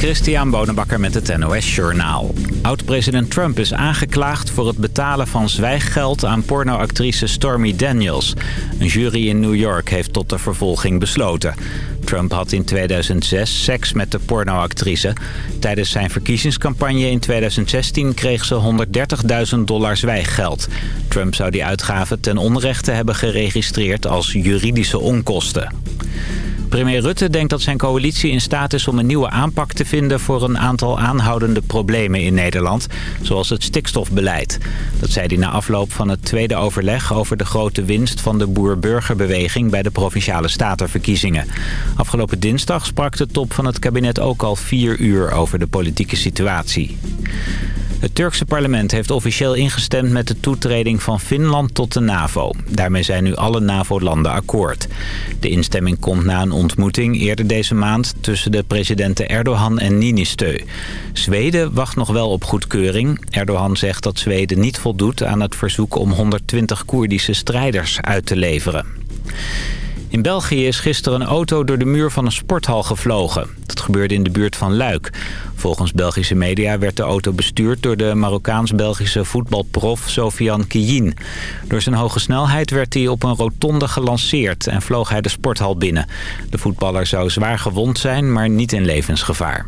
Christian Bonenbakker met het NOS Journaal. Oud-president Trump is aangeklaagd voor het betalen van zwijggeld aan pornoactrice Stormy Daniels. Een jury in New York heeft tot de vervolging besloten. Trump had in 2006 seks met de pornoactrice. Tijdens zijn verkiezingscampagne in 2016 kreeg ze 130.000 dollar zwijggeld. Trump zou die uitgaven ten onrechte hebben geregistreerd als juridische onkosten. Premier Rutte denkt dat zijn coalitie in staat is om een nieuwe aanpak te vinden voor een aantal aanhoudende problemen in Nederland, zoals het stikstofbeleid. Dat zei hij na afloop van het tweede overleg over de grote winst van de boer-burgerbeweging bij de Provinciale Statenverkiezingen. Afgelopen dinsdag sprak de top van het kabinet ook al vier uur over de politieke situatie. Het Turkse parlement heeft officieel ingestemd met de toetreding van Finland tot de NAVO. Daarmee zijn nu alle NAVO-landen akkoord. De instemming komt na een ontmoeting eerder deze maand tussen de presidenten Erdogan en Niinistö. Zweden wacht nog wel op goedkeuring. Erdogan zegt dat Zweden niet voldoet aan het verzoek om 120 Koerdische strijders uit te leveren. In België is gisteren een auto door de muur van een sporthal gevlogen. Dat gebeurde in de buurt van Luik. Volgens Belgische media werd de auto bestuurd door de Marokkaans-Belgische voetbalprof Sofian Kiyin. Door zijn hoge snelheid werd hij op een rotonde gelanceerd en vloog hij de sporthal binnen. De voetballer zou zwaar gewond zijn, maar niet in levensgevaar.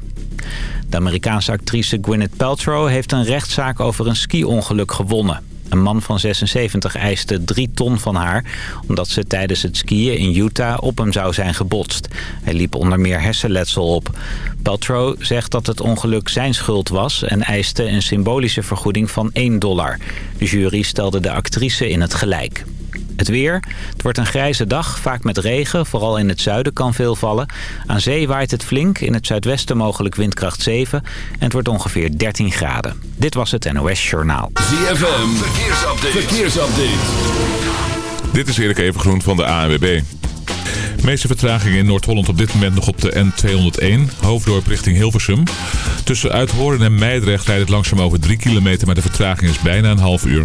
De Amerikaanse actrice Gwyneth Paltrow heeft een rechtszaak over een ski-ongeluk gewonnen. Een man van 76 eiste 3 ton van haar... omdat ze tijdens het skiën in Utah op hem zou zijn gebotst. Hij liep onder meer hersenletsel op. Paltrow zegt dat het ongeluk zijn schuld was... en eiste een symbolische vergoeding van 1 dollar. De jury stelde de actrice in het gelijk. Het weer. Het wordt een grijze dag, vaak met regen. Vooral in het zuiden kan veel vallen. Aan zee waait het flink. In het zuidwesten mogelijk windkracht 7. En het wordt ongeveer 13 graden. Dit was het NOS Journaal. ZFM. Verkeersupdate. Verkeersupdate. Dit is Erik Evengroen van de ANWB. De meeste vertragingen in Noord-Holland op dit moment nog op de N201, hoofddorp richting Hilversum. Tussen Uithoorn en Meidrecht rijdt het langzaam over 3 kilometer, maar de vertraging is bijna een half uur.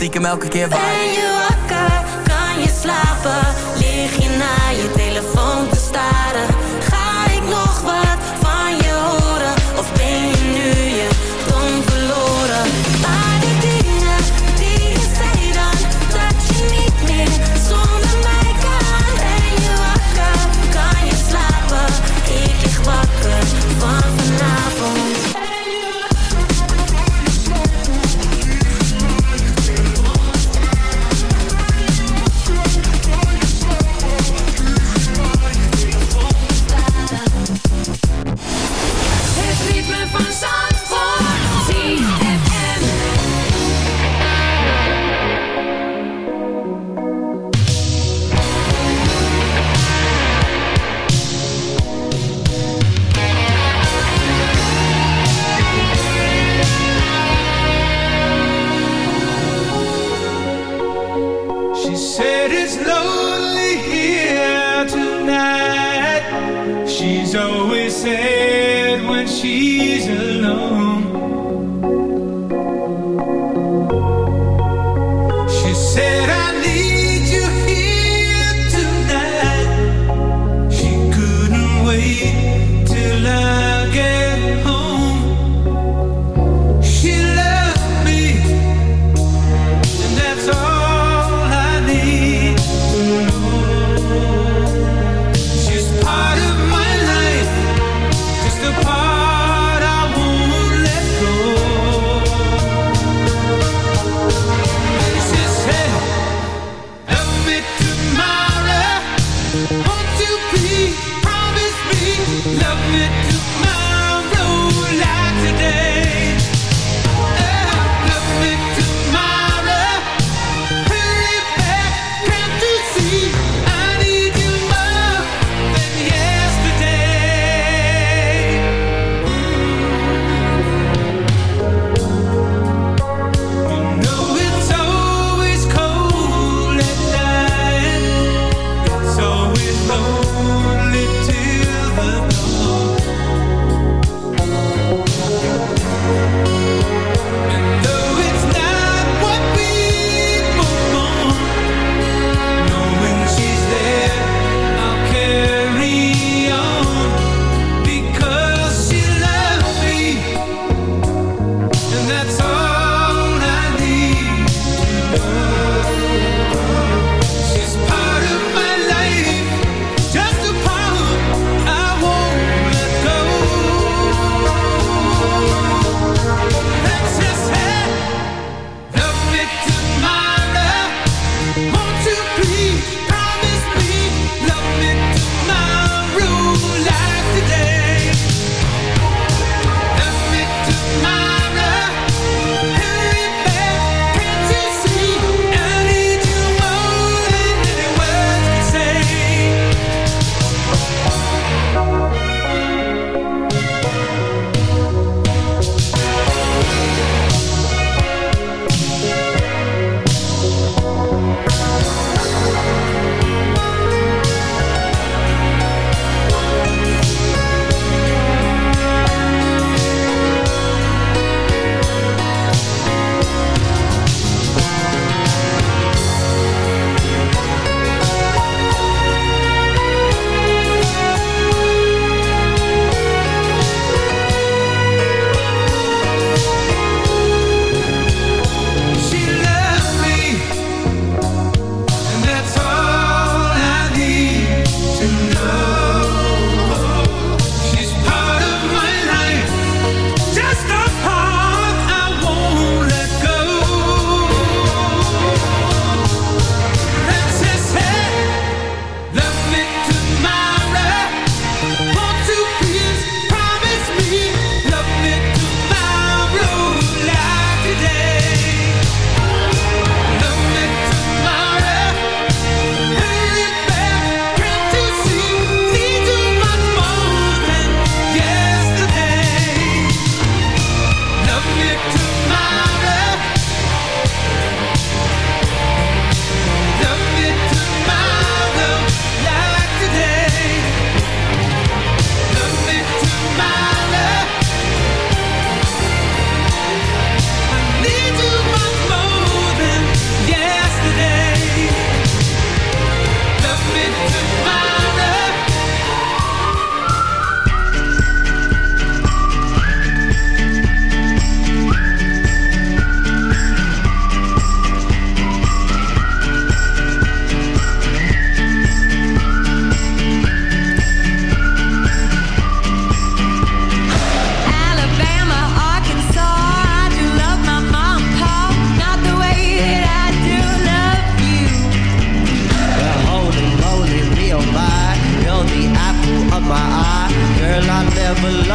stiekem keer waar. Ben je wakker, kan je slapen, lig je na je will I never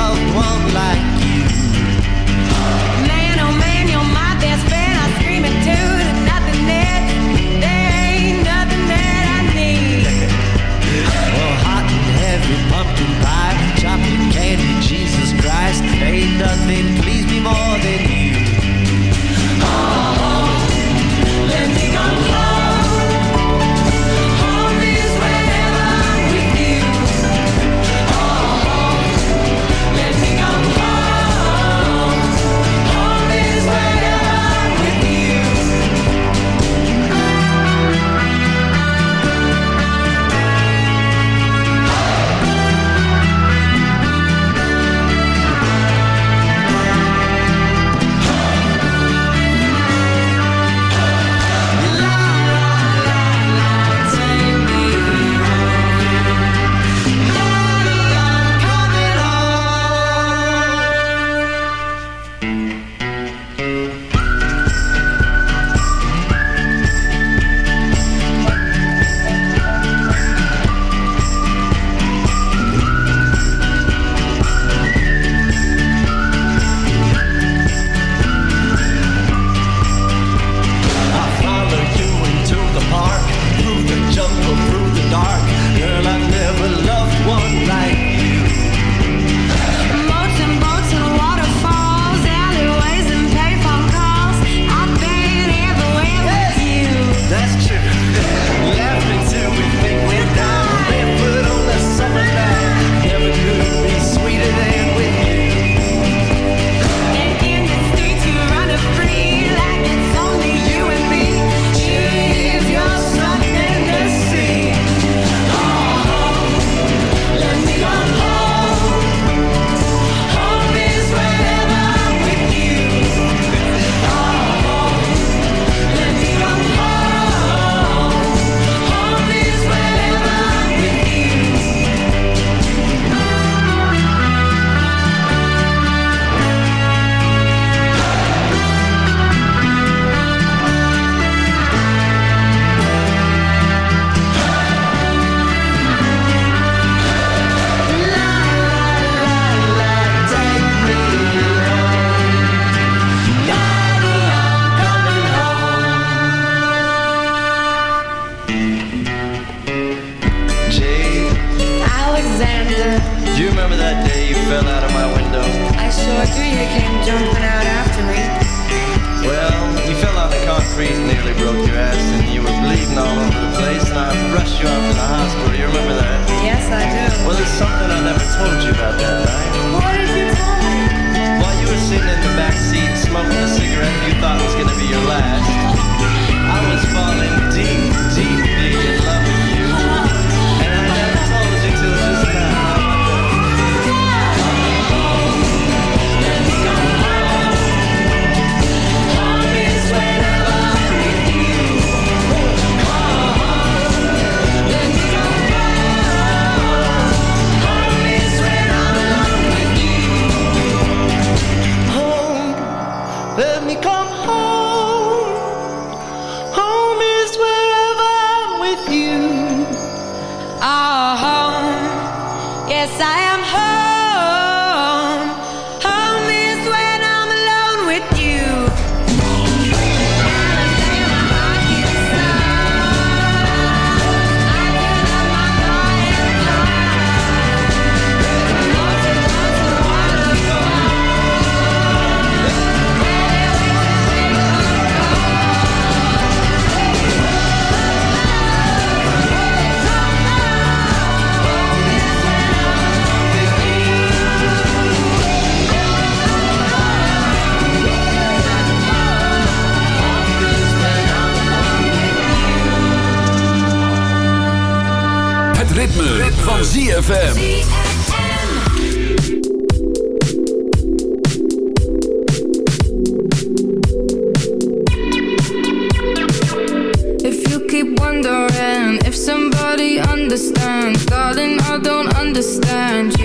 Yes, I am home. Van ZFM. If you keep wondering if somebody understands, darling, I don't understand you.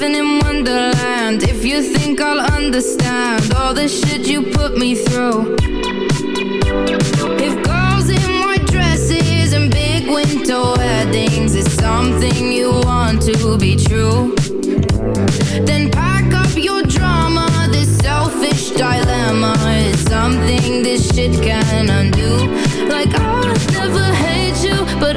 Living in Wonderland. If you think I'll understand all the shit you put me through. If girls in white dresses and big winter weddings is something you want to be true, then pack up your drama. This selfish dilemma is something this shit can undo. Like I would never hate you, but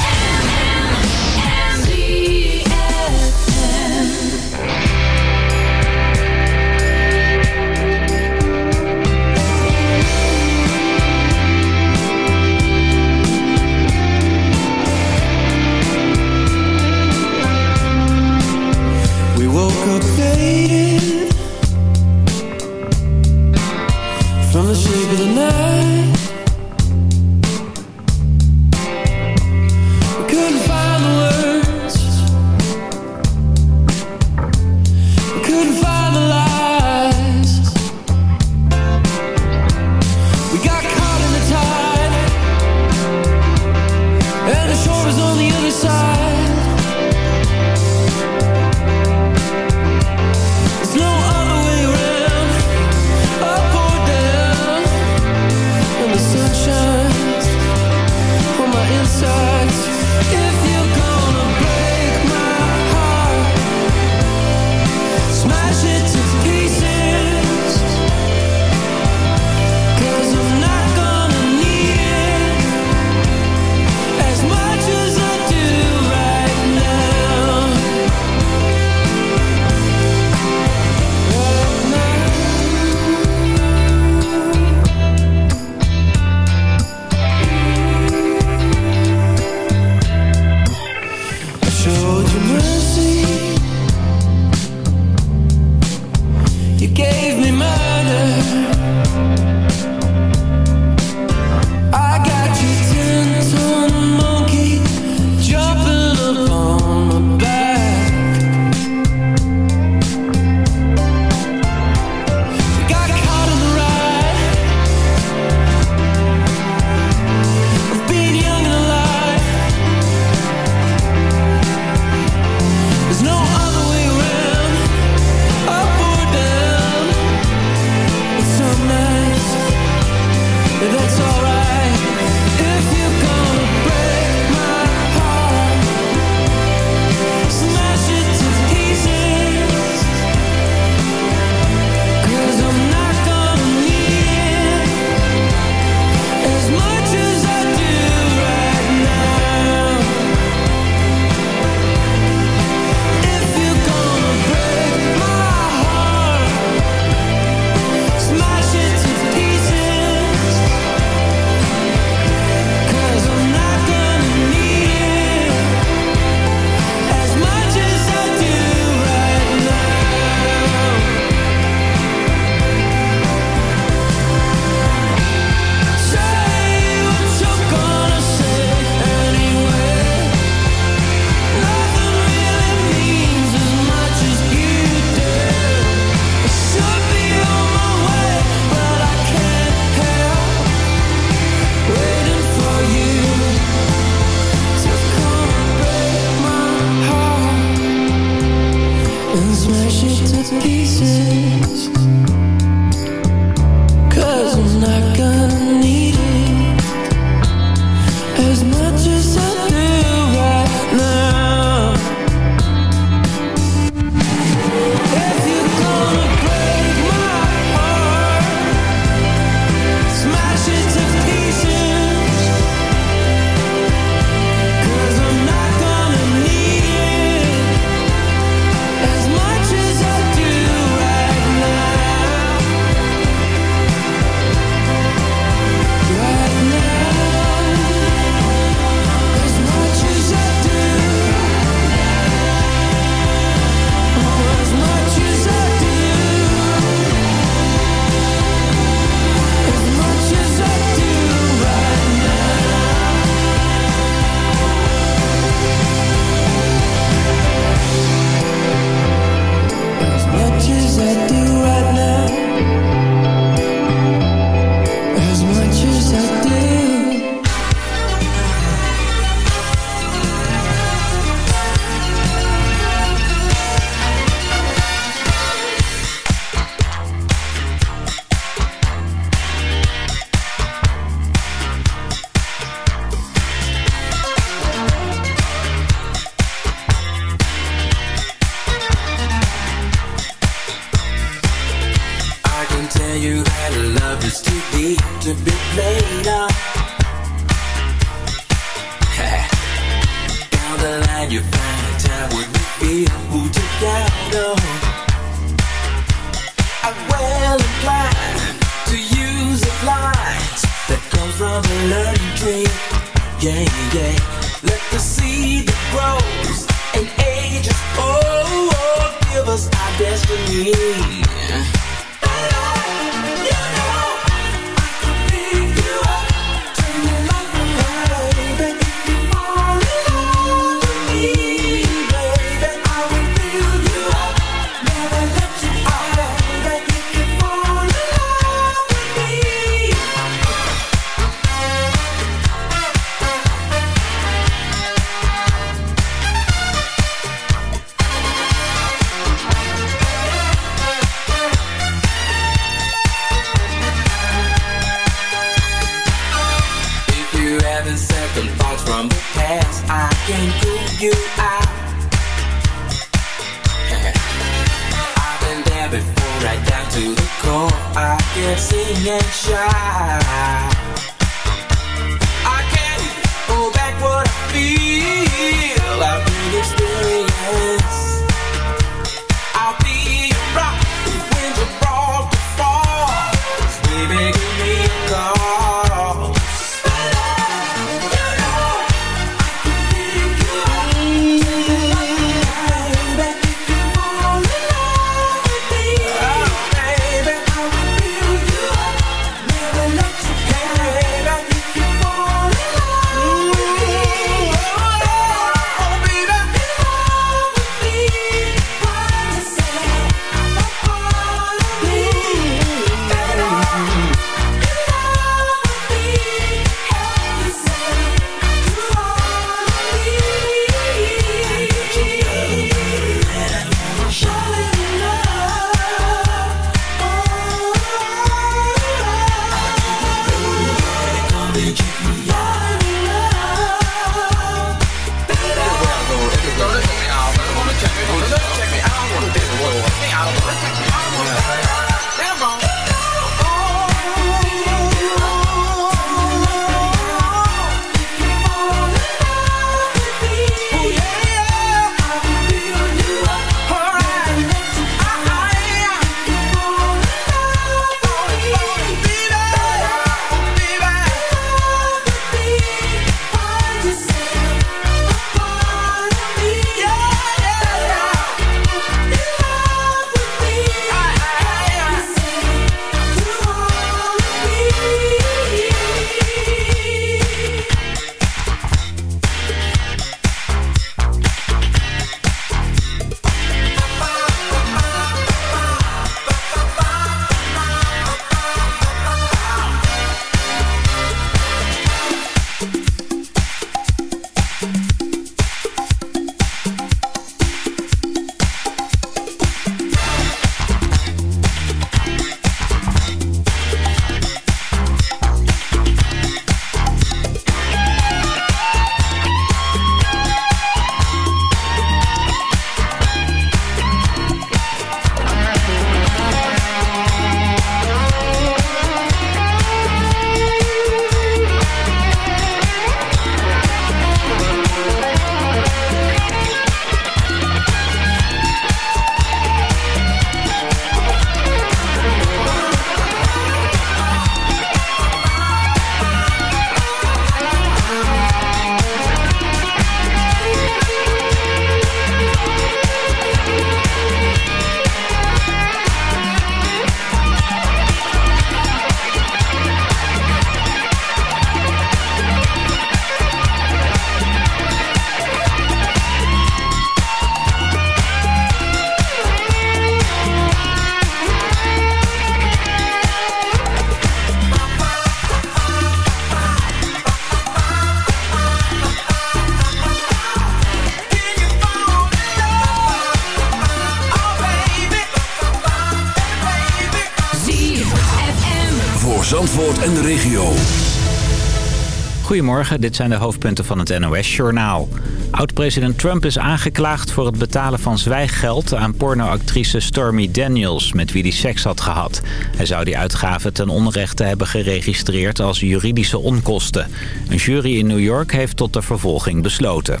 Goedemorgen, dit zijn de hoofdpunten van het NOS-journaal. Oud-president Trump is aangeklaagd voor het betalen van zwijggeld... aan pornoactrice Stormy Daniels, met wie hij seks had gehad. Hij zou die uitgaven ten onrechte hebben geregistreerd als juridische onkosten. Een jury in New York heeft tot de vervolging besloten.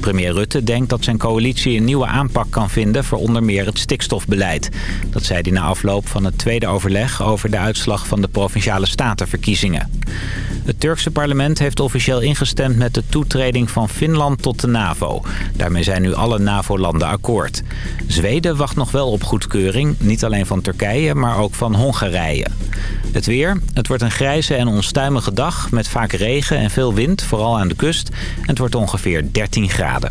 Premier Rutte denkt dat zijn coalitie een nieuwe aanpak kan vinden... voor onder meer het stikstofbeleid. Dat zei hij na afloop van het tweede overleg... over de uitslag van de Provinciale Statenverkiezingen. Het Turkse parlement heeft officieel ingestemd met de toetreding van Finland tot de NAVO. Daarmee zijn nu alle NAVO-landen akkoord. Zweden wacht nog wel op goedkeuring, niet alleen van Turkije, maar ook van Hongarije. Het weer, het wordt een grijze en onstuimige dag met vaak regen en veel wind, vooral aan de kust. Het wordt ongeveer 13 graden.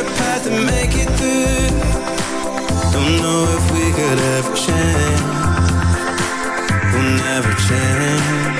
a path and make it through. Don't know if we could ever change. We'll never change.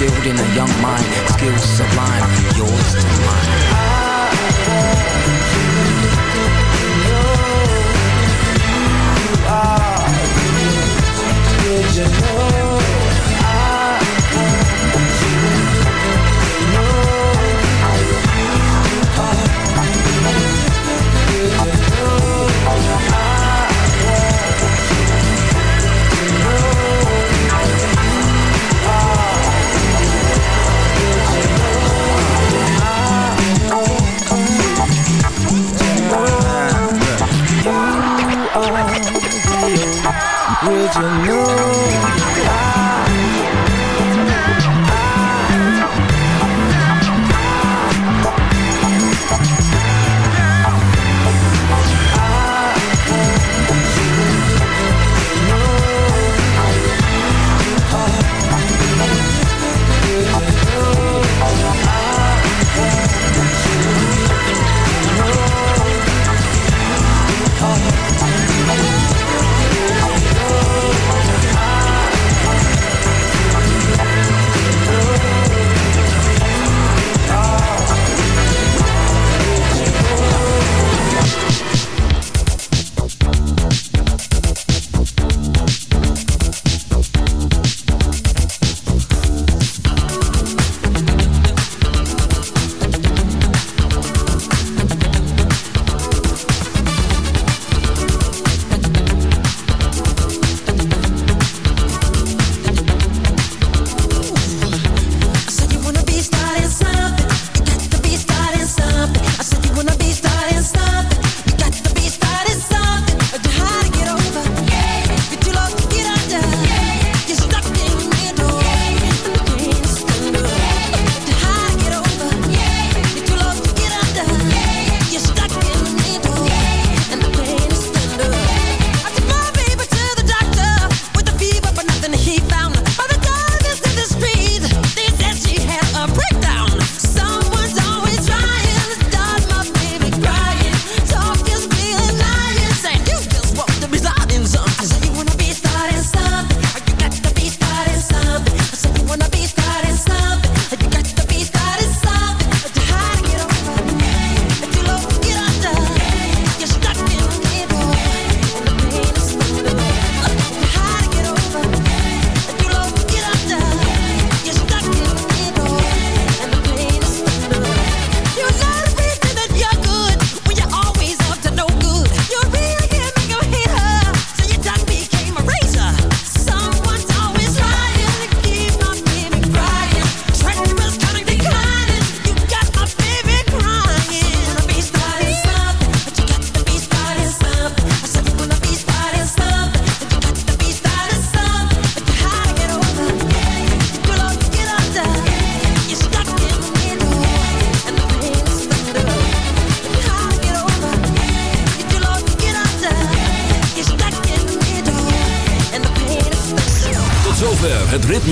Instilled in a young mind Skills sublime Yours to mine. Would you know?